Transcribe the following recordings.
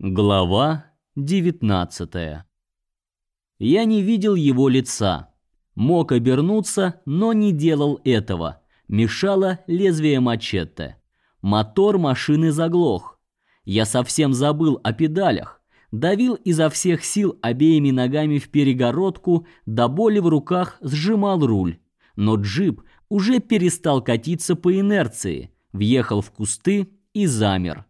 Глава 19. Я не видел его лица. Мог обернуться, но не делал этого. Мешало лезвие мачете. Мотор машины заглох. Я совсем забыл о педалях. Давил изо всех сил обеими ногами в перегородку, до боли в руках сжимал руль. Но джип уже перестал катиться по инерции, въехал в кусты и замер.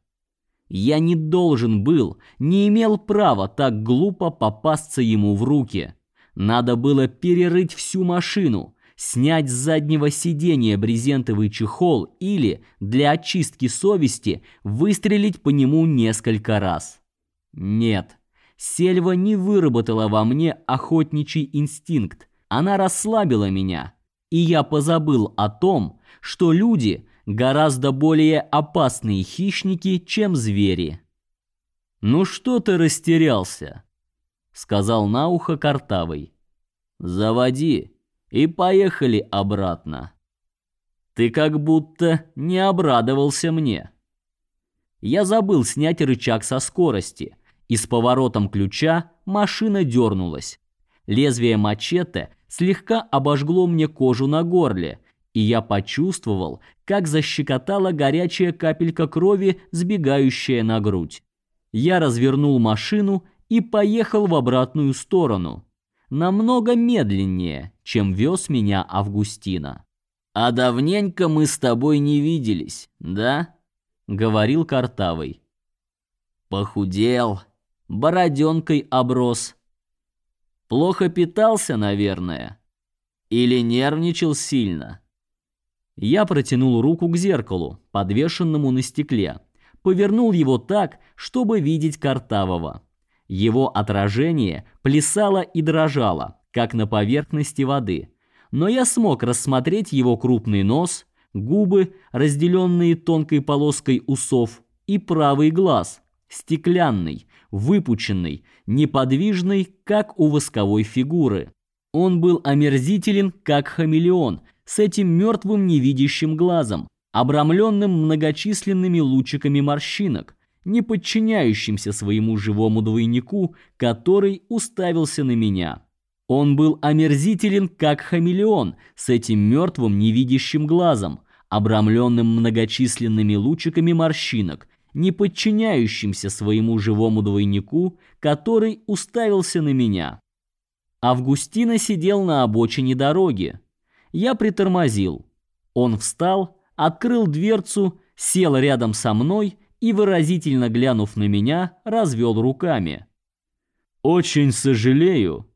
Я не должен был, не имел права так глупо попасться ему в руки. Надо было перерыть всю машину, снять с заднего сиденья брезентовый чехол или, для очистки совести, выстрелить по нему несколько раз. Нет, Сельва не выработала во мне охотничий инстинкт. Она расслабила меня, и я позабыл о том, что люди гораздо более опасные хищники, чем звери. Ну что ты растерялся? сказал на ухо Картавый. Заводи и поехали обратно. Ты как будто не обрадовался мне. Я забыл снять рычаг со скорости, и с поворотом ключа машина дернулась. Лезвие мачете слегка обожгло мне кожу на горле, и я почувствовал, как защекотала горячая капелька крови, сбегающая на грудь. Я развернул машину и поехал в обратную сторону, намного медленнее, чем вез меня Августина. А давненько мы с тобой не виделись, да? говорил Картавый. Похудел, бороденкой оброс. Плохо питался, наверное, или нервничал сильно. Я протянул руку к зеркалу, подвешенному на стекле, повернул его так, чтобы видеть Картавого. Его отражение плясало и дрожало, как на поверхности воды, но я смог рассмотреть его крупный нос, губы, разделенные тонкой полоской усов, и правый глаз, стеклянный, выпученный, неподвижный, как у восковой фигуры. Он был омерзителен, как хамелеон – с этим мертвым невидящим глазом, обрамленным многочисленными лучиками морщинок, не подчиняющимся своему живому двойнику, который уставился на меня. Он был омерзителен, как хамелеон, с этим мертвым невидящим глазом, обрамленным многочисленными лучиками морщинок, не подчиняющимся своему живому двойнику, который уставился на меня. Августина сидел на обочине дороги, я притормозил. Он встал, открыл дверцу, сел рядом со мной и, выразительно глянув на меня, развел руками. «Очень сожалею,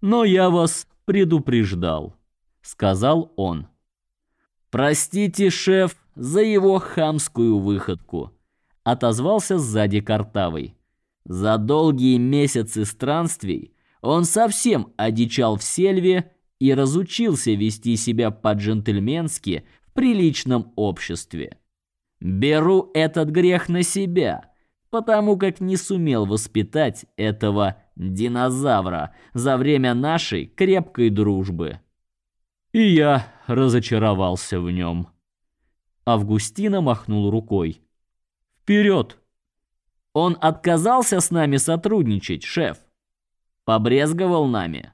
но я вас предупреждал», — сказал он. «Простите, шеф, за его хамскую выходку», — отозвался сзади Картавый. «За долгие месяцы странствий он совсем одичал в сельве и разучился вести себя по-джентльменски в приличном обществе. Беру этот грех на себя, потому как не сумел воспитать этого динозавра за время нашей крепкой дружбы. И я разочаровался в нем. Августина махнул рукой. Вперед! Он отказался с нами сотрудничать, шеф. Побрезговал нами.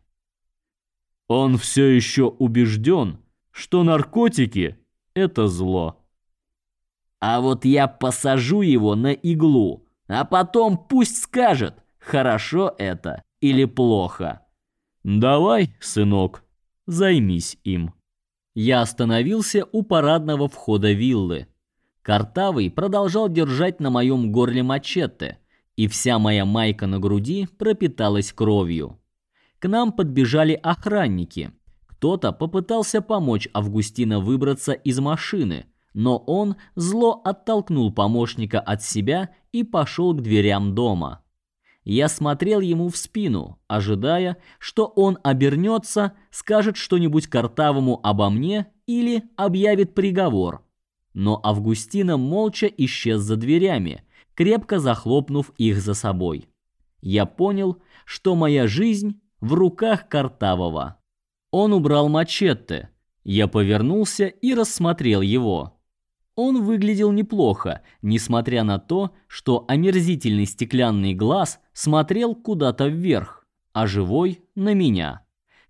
Он все еще убежден, что наркотики – это зло. А вот я посажу его на иглу, а потом пусть скажет, хорошо это или плохо. Давай, сынок, займись им. Я остановился у парадного входа виллы. Картавый продолжал держать на моем горле мачете, и вся моя майка на груди пропиталась кровью. К нам подбежали охранники. Кто-то попытался помочь Августина выбраться из машины, но он зло оттолкнул помощника от себя и пошел к дверям дома. Я смотрел ему в спину, ожидая, что он обернется, скажет что-нибудь картавому обо мне или объявит приговор. Но Августина молча исчез за дверями, крепко захлопнув их за собой. Я понял, что моя жизнь в руках Картавого. Он убрал мачете. Я повернулся и рассмотрел его. Он выглядел неплохо, несмотря на то, что омерзительный стеклянный глаз смотрел куда-то вверх, а живой на меня.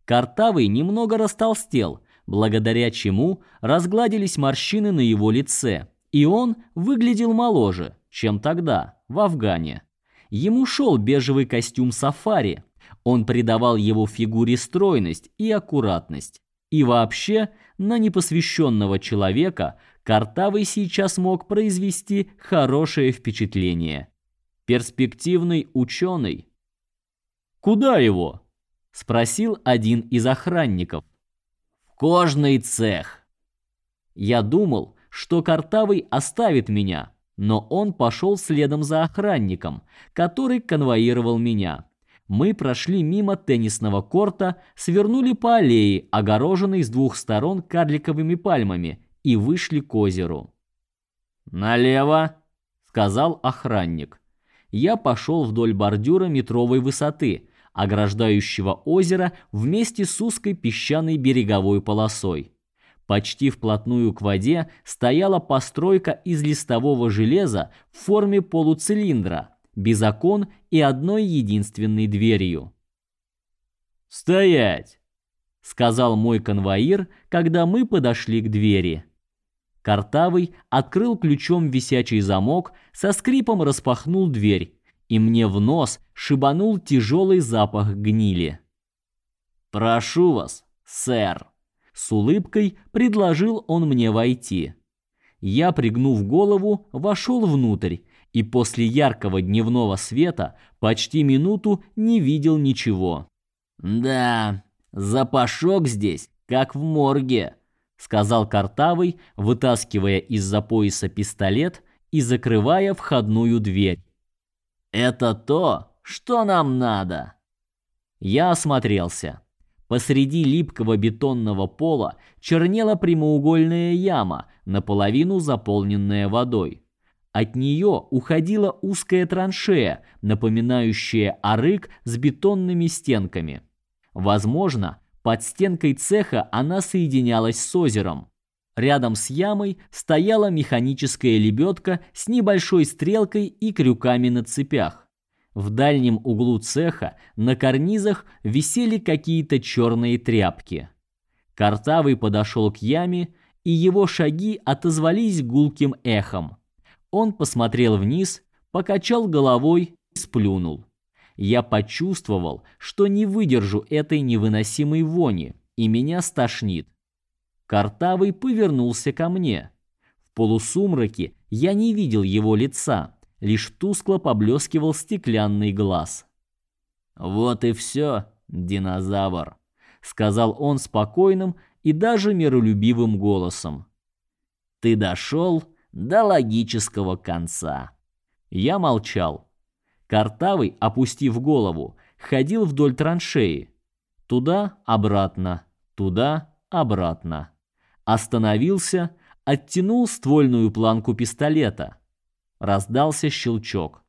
Картавый немного растолстел, благодаря чему разгладились морщины на его лице, и он выглядел моложе, чем тогда в Афгане. Ему шел бежевый костюм сафари. Он придавал его фигуре стройность и аккуратность. И вообще, на непосвященного человека Картавый сейчас мог произвести хорошее впечатление. Перспективный ученый. Куда его? спросил один из охранников. В кожный цех. Я думал, что Картавый оставит меня, но он пошел следом за охранником, который конвоировал меня. Мы прошли мимо теннисного корта, свернули по аллее, огороженной с двух сторон карликовыми пальмами, и вышли к озеру. «Налево», — сказал охранник. Я пошел вдоль бордюра метровой высоты, ограждающего озеро вместе с узкой песчаной береговой полосой. Почти вплотную к воде стояла постройка из листового железа в форме полуцилиндра, без окон и одной единственной дверью. «Стоять!» — сказал мой конвоир, когда мы подошли к двери. Картавый открыл ключом висячий замок, со скрипом распахнул дверь, и мне в нос шибанул тяжелый запах гнили. «Прошу вас, сэр!» С улыбкой предложил он мне войти. Я, пригнув голову, вошел внутрь, и после яркого дневного света почти минуту не видел ничего. «Да, запашок здесь, как в морге», сказал Картавый, вытаскивая из-за пояса пистолет и закрывая входную дверь. Это то, что нам надо. Я осмотрелся. Посреди липкого бетонного пола чернела прямоугольная яма, наполовину заполненная водой. От нее уходила узкая траншея, напоминающая арык с бетонными стенками. Возможно, под стенкой цеха она соединялась с озером. Рядом с ямой стояла механическая лебедка с небольшой стрелкой и крюками на цепях. В дальнем углу цеха на карнизах висели какие-то черные тряпки. Картавый подошел к яме, и его шаги отозвались гулким эхом. Он посмотрел вниз, покачал головой и сплюнул я почувствовал, что не выдержу этой невыносимой вони, и меня стошнит. Картавый повернулся ко мне. В полусумраке я не видел его лица, лишь тускло поблескивал стеклянный глаз. «Вот и все, динозавр», — сказал он спокойным и даже миролюбивым голосом. «Ты дошел до логического конца». Я молчал. Картавый, опустив голову, ходил вдоль траншеи. Туда-обратно, туда-обратно. Остановился, оттянул ствольную планку пистолета. Раздался щелчок.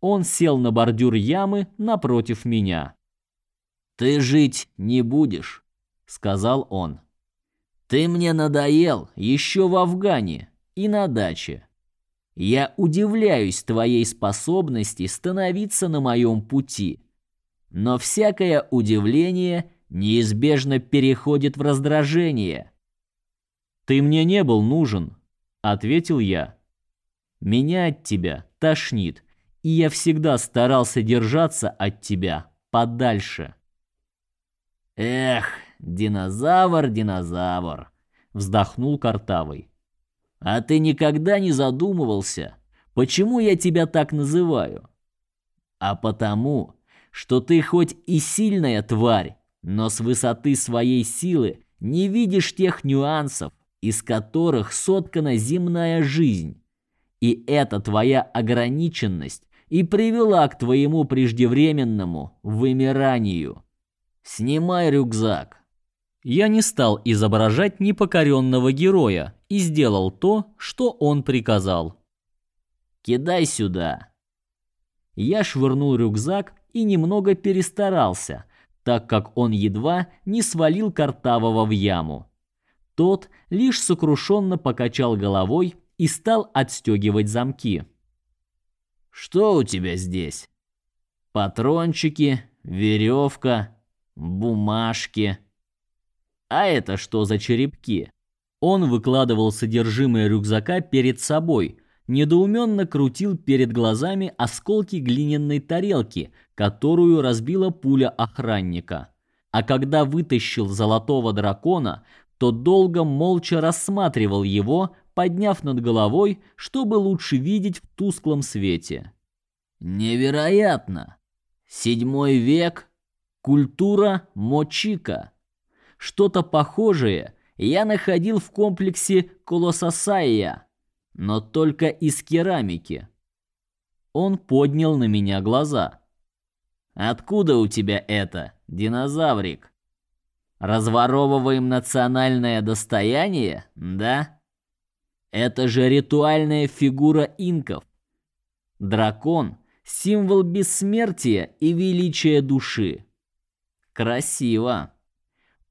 Он сел на бордюр ямы напротив меня. «Ты жить не будешь», — сказал он. «Ты мне надоел еще в Афгане и на даче. Я удивляюсь твоей способности становиться на моем пути. Но всякое удивление неизбежно переходит в раздражение. Ты мне не был нужен, ответил я. Меня от тебя тошнит, и я всегда старался держаться от тебя подальше. Эх, динозавр, динозавр, вздохнул Картавый. А ты никогда не задумывался, почему я тебя так называю? А потому, что ты хоть и сильная тварь, но с высоты своей силы не видишь тех нюансов, из которых соткана земная жизнь. И эта твоя ограниченность и привела к твоему преждевременному вымиранию. Снимай рюкзак. Я не стал изображать непокоренного героя и сделал то, что он приказал. «Кидай сюда!» Я швырнул рюкзак и немного перестарался, так как он едва не свалил Картавого в яму. Тот лишь сокрушенно покачал головой и стал отстегивать замки. Что у тебя здесь? Патрончики, веревка, бумажки. А это что за черепки? Он выкладывал содержимое рюкзака перед собой, недоуменно крутил перед глазами осколки глиняной тарелки, которую разбила пуля охранника. А когда вытащил золотого дракона, то долго молча рассматривал его, подняв над головой, чтобы лучше видеть в тусклом свете. Невероятно. Седьмой век, культура мочика. Что-то похожее я находил в комплексе Колосасая, но только из керамики. Он поднял на меня глаза. Откуда у тебя это, динозаврик? Разворовываем национальное достояние, да? Это же ритуальная фигура инков. Дракон символ бессмертия и величия души. Красиво.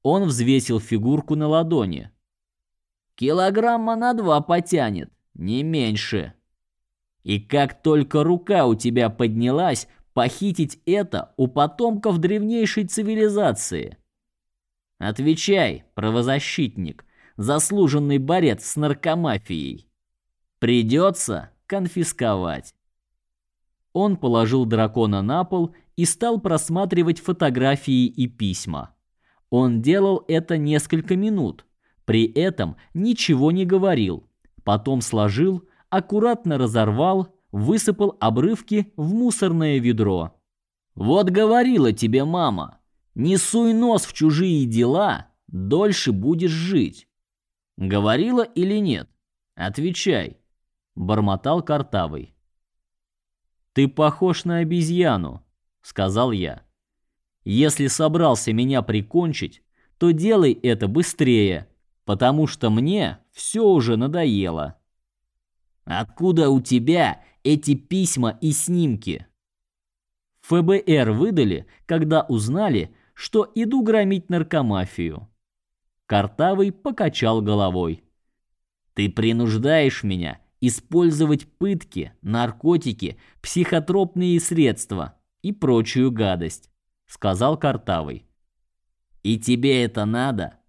Он взвесил фигурку на ладони. Килограмма на два потянет, не меньше. И как только рука у тебя поднялась, похитить это у потомков древнейшей цивилизации. Отвечай, правозащитник, заслуженный борец с наркомафией. Придется конфисковать. Он положил дракона на пол и стал просматривать фотографии и письма. Он делал это несколько минут, при этом ничего не говорил. Потом сложил, аккуратно разорвал, высыпал обрывки в мусорное ведро. Вот говорила тебе мама, не суй нос в чужие дела, дольше будешь жить. Говорила или нет? Отвечай, бормотал Картавый. Ты похож на обезьяну, сказал я. Если собрался меня прикончить, то делай это быстрее, потому что мне все уже надоело. Откуда у тебя эти письма и снимки? ФБР выдали, когда узнали, что иду громить наркомафию. Картавый покачал головой. Ты принуждаешь меня использовать пытки, наркотики, психотропные средства и прочую гадость сказал Картавый. И тебе это надо?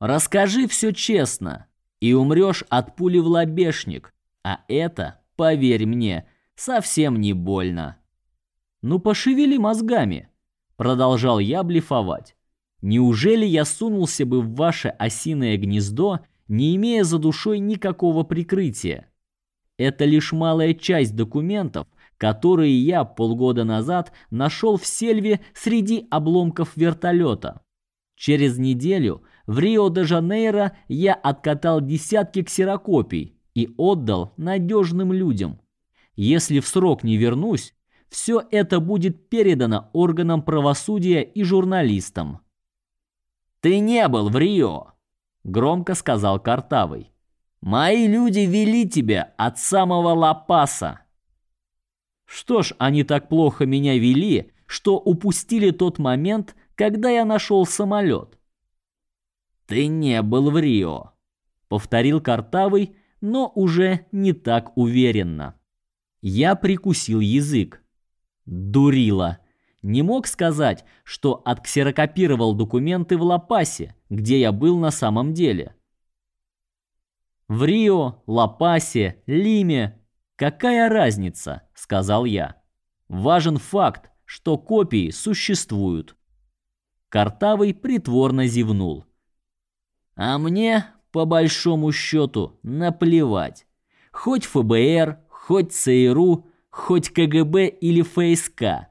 Расскажи все честно, и умрешь от пули в лобешник. А это, поверь мне, совсем не больно. Ну пошевели мозгами, продолжал я блефовать. Неужели я сунулся бы в ваше осиное гнездо, не имея за душой никакого прикрытия? Это лишь малая часть документов, которые я полгода назад нашел в сельве среди обломков вертолета. Через неделю в Рио-де-Жанейро я откатал десятки ксерокопий и отдал надежным людям. Если в срок не вернусь, все это будет передано органам правосудия и журналистам. Ты не был в Рио, громко сказал Картавый. Мои люди вели тебя от самого Ла-Паса. Что ж, они так плохо меня вели, что упустили тот момент, когда я нашел самолет. Ты не был в Рио, повторил Картавый, но уже не так уверенно. Я прикусил язык. Дурила. Не мог сказать, что отксерокопировал документы в Ла-Пасе, где я был на самом деле. В Рио, Ла-Пасе, Лиме Какая разница, сказал я. Важен факт, что копии существуют. Картавый притворно зевнул. А мне, по большому счету, наплевать. Хоть ФБР, хоть ЦРУ, хоть КГБ или ФСК.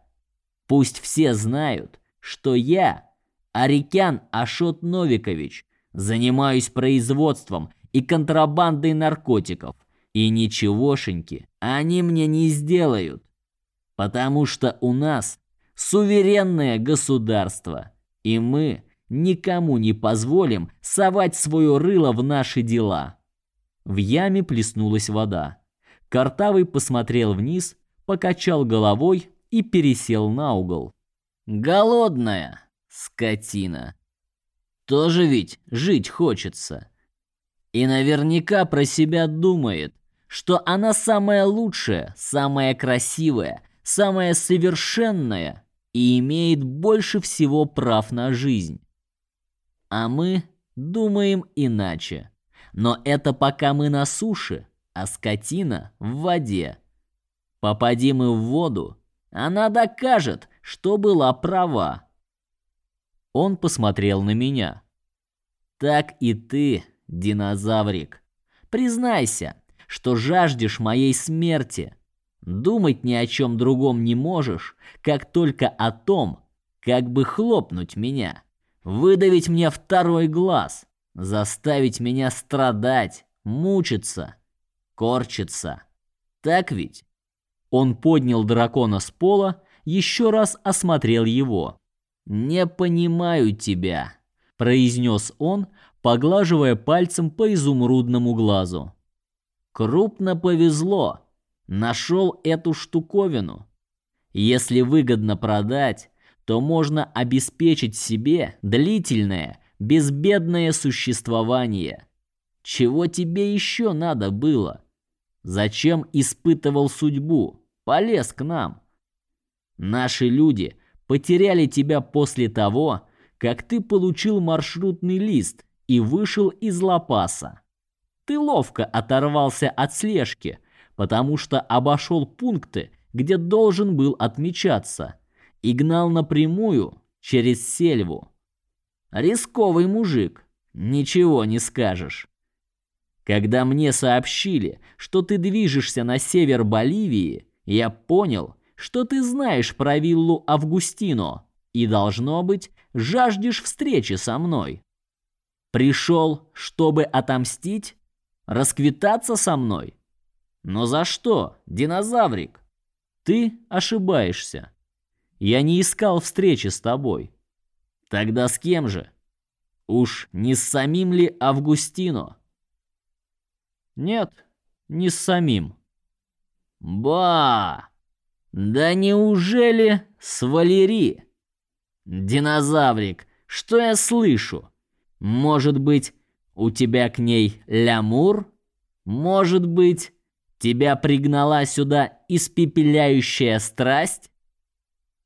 Пусть все знают, что я, Арикян Ашот Новикович, занимаюсь производством и контрабандой наркотиков. И ничегошеньки они мне не сделают, потому что у нас суверенное государство, и мы никому не позволим совать свое рыло в наши дела. В яме плеснулась вода. Картавый посмотрел вниз, покачал головой и пересел на угол. Голодная скотина. Тоже ведь жить хочется. И наверняка про себя думает, что она самая лучшая, самая красивая, самая совершенная и имеет больше всего прав на жизнь. А мы думаем иначе. Но это пока мы на суше, а скотина в воде. Попади мы в воду, она докажет, что была права. Он посмотрел на меня. Так и ты, динозаврик. Признайся, что жаждешь моей смерти. Думать ни о чем другом не можешь, как только о том, как бы хлопнуть меня, выдавить мне второй глаз, заставить меня страдать, мучиться, корчиться. Так ведь? Он поднял дракона с пола, еще раз осмотрел его. Не понимаю тебя, произнес он, поглаживая пальцем по изумрудному глазу. Крупно повезло. Нашел эту штуковину. Если выгодно продать, то можно обеспечить себе длительное, безбедное существование. Чего тебе еще надо было? Зачем испытывал судьбу? Полез к нам. Наши люди потеряли тебя после того, как ты получил маршрутный лист и вышел из Лапаса. Ты ловко оторвался от слежки, потому что обошел пункты, где должен был отмечаться, и гнал напрямую через сельву. Рисковый мужик, ничего не скажешь. Когда мне сообщили, что ты движешься на север Боливии, я понял, что ты знаешь про виллу Августино и должно быть, жаждешь встречи со мной. Пришел, чтобы отомстить, расквитаться со мной. Но за что, динозаврик? Ты ошибаешься. Я не искал встречи с тобой. Тогда с кем же? Уж не с самим ли Августино? Нет, не с самим. Ба! Да неужели с Валери? Динозаврик, что я слышу? Может быть, у тебя к ней лямур? Может быть, тебя пригнала сюда испепеляющая страсть?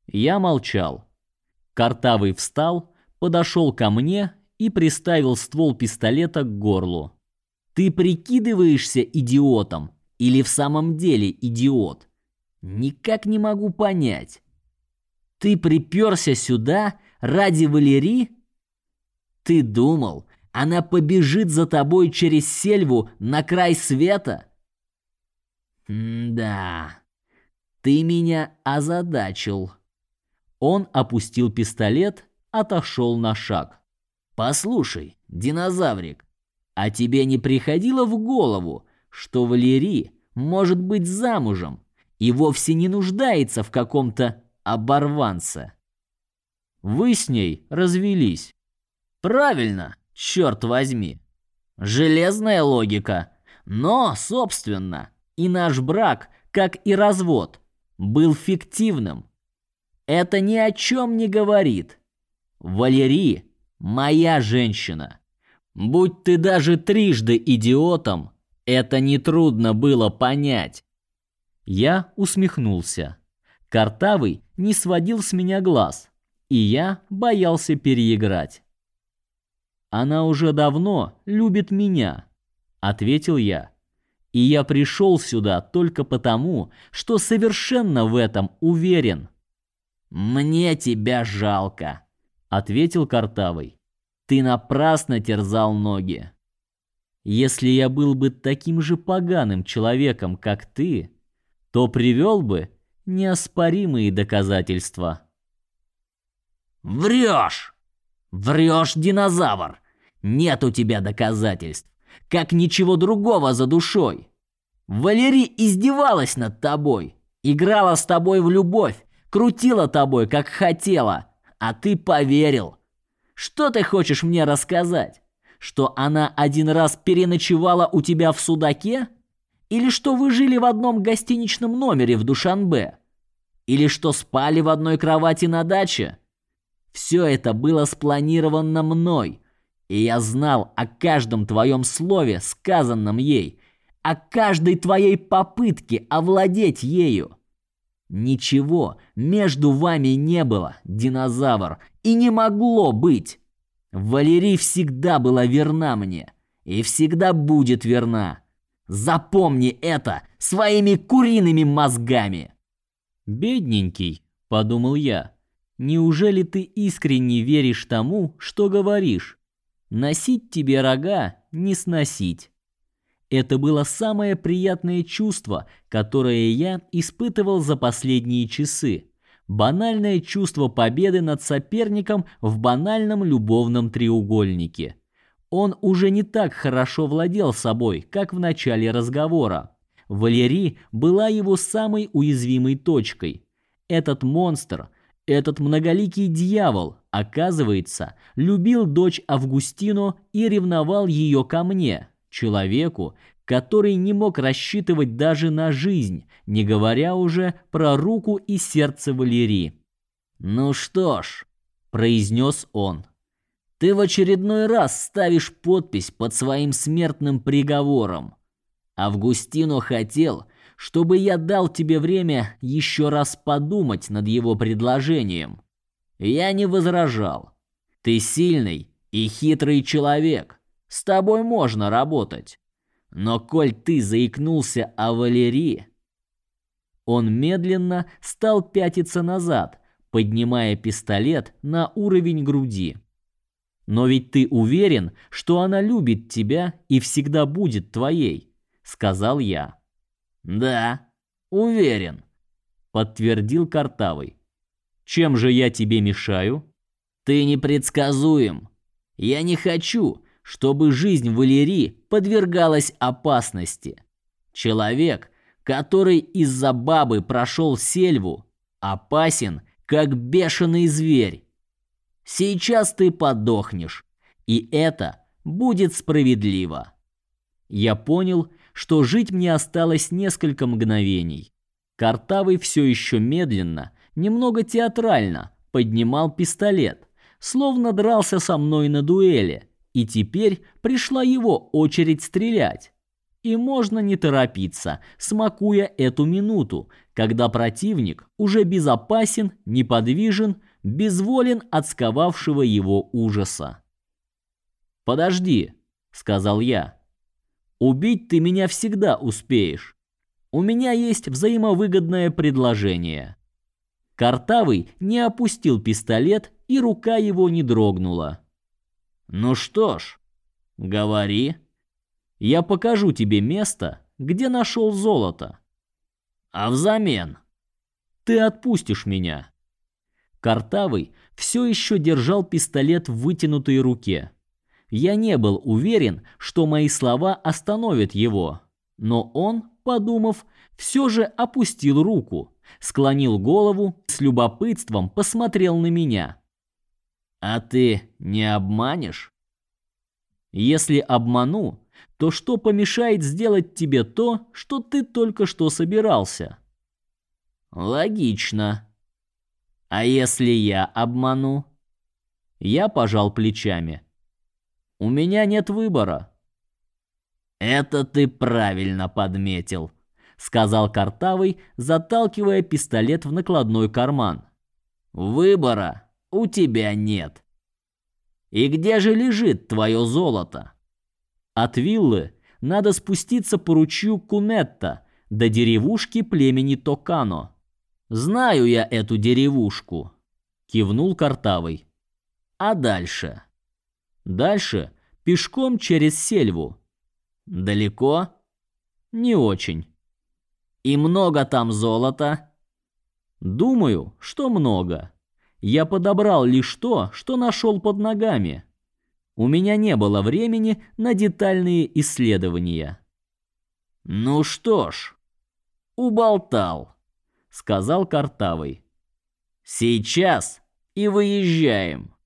Я молчал. Картавый встал, подошел ко мне и приставил ствол пистолета к горлу. Ты прикидываешься идиотом или в самом деле идиот? Никак не могу понять. Ты приперся сюда ради Валерии? Ты думал, она побежит за тобой через сельву на край света? да. Ты меня озадачил. Он опустил пистолет, отошел на шаг. Послушай, динозаврик, а тебе не приходило в голову, что Валерий может быть замужем и вовсе не нуждается в каком-то оборванце? Вы с ней развелись. Правильно, черт возьми. Железная логика. Но, собственно, и наш брак, как и развод, был фиктивным. Это ни о чем не говорит. Валерий моя женщина. Будь ты даже трижды идиотом, это не трудно было понять. Я усмехнулся. Картавый не сводил с меня глаз, и я боялся переиграть. Она уже давно любит меня, ответил я. И я пришел сюда только потому, что совершенно в этом уверен. Мне тебя жалко, ответил Картавый. Ты напрасно терзал ноги. Если я был бы таким же поганым человеком, как ты, то привел бы неоспоримые доказательства. Врешь! Врешь, динозавр! Нет у тебя доказательств, как ничего другого за душой. Валерий издевалась над тобой, играла с тобой в любовь, крутила тобой, как хотела, а ты поверил. Что ты хочешь мне рассказать? Что она один раз переночевала у тебя в судаке? Или что вы жили в одном гостиничном номере в Душанбе? Или что спали в одной кровати на даче? Все это было спланировано мной, и я знал о каждом твоем слове, сказанном ей, о каждой твоей попытке овладеть ею. Ничего между вами не было, динозавр, и не могло быть. Валерий всегда была верна мне и всегда будет верна. Запомни это своими куриными мозгами. Бедненький, подумал я. Неужели ты искренне веришь тому, что говоришь? Носить тебе рога не сносить. Это было самое приятное чувство, которое я испытывал за последние часы. Банальное чувство победы над соперником в банальном любовном треугольнике. Он уже не так хорошо владел собой, как в начале разговора. Валерий была его самой уязвимой точкой. Этот монстр, этот многоликий дьявол, оказывается, любил дочь Августину и ревновал ее ко мне, человеку, который не мог рассчитывать даже на жизнь, не говоря уже про руку и сердце Валерии. «Ну что ж», — произнес он, — «ты в очередной раз ставишь подпись под своим смертным приговором. Августино хотел, чтобы я дал тебе время еще раз подумать над его предложением. Я не возражал. Ты сильный и хитрый человек. С тобой можно работать. Но коль ты заикнулся о Валерии, он медленно стал пятиться назад, поднимая пистолет на уровень груди. Но ведь ты уверен, что она любит тебя и всегда будет твоей, сказал я. Да, уверен, подтвердил Картавый. Чем же я тебе мешаю? Ты непредсказуем. Я не хочу, чтобы жизнь Валерии подвергалась опасности. Человек, который из-за бабы прошел сельву, опасен, как бешеный зверь. Сейчас ты подохнешь, и это будет справедливо. Я понял, что жить мне осталось несколько мгновений. Картавый все еще медленно, немного театрально поднимал пистолет, словно дрался со мной на дуэли, и теперь пришла его очередь стрелять. И можно не торопиться, смакуя эту минуту, когда противник уже безопасен, неподвижен, безволен от сковавшего его ужаса. «Подожди», — сказал я. «Убить ты меня всегда успеешь. У меня есть взаимовыгодное предложение». Картавый не опустил пистолет, и рука его не дрогнула. Ну что ж, говори. Я покажу тебе место, где нашел золото. А взамен ты отпустишь меня. Картавый все еще держал пистолет в вытянутой руке. Я не был уверен, что мои слова остановят его, но он, подумав, все же опустил руку, склонил голову, с любопытством посмотрел на меня. А ты не обманешь? Если обману, то что помешает сделать тебе то, что ты только что собирался? Логично. А если я обману? Я пожал плечами. У меня нет выбора. Это ты правильно подметил, сказал Картавый, заталкивая пистолет в накладной карман. Выбора у тебя нет. И где же лежит твое золото? От виллы надо спуститься по ручью Кунетта до деревушки племени Токано. Знаю я эту деревушку, кивнул Картавый. А дальше? Дальше пешком через сельву. Далеко? Не очень. И много там золота? Думаю, что много. Я подобрал лишь то, что нашел под ногами. У меня не было времени на детальные исследования. Ну что ж, уболтал, сказал Картавый. Сейчас и выезжаем.